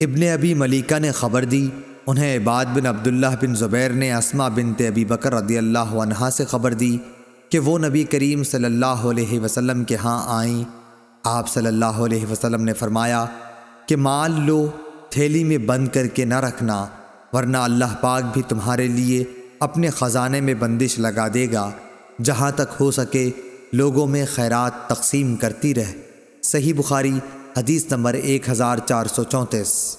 ابن ابی ملیکہ نے خبر دی۔ انہیں عباد بن عبداللہ بن زبیر نے اسما بنت ابی بکر رضی اللہ عنہ سے خبر دی کہ وہ نبی کریم صلی اللہ علیہ وسلم کے ہاں آئیں۔ آپ صلی اللہ علیہ وسلم نے فرمایا کہ مال لو، تھیلی میں بند کر کے نہ رکھنا، ورنہ اللہ پاک بھی تمہارے لیے اپنے خزانے میں بندش لگا دے گا۔ جہاں تک ہو سکے، لوگوں میں خیرات تقسیم کرتی رہ۔ صحیح بخاری حدیث نمبر ایک ہزار چار سو چونتیس۔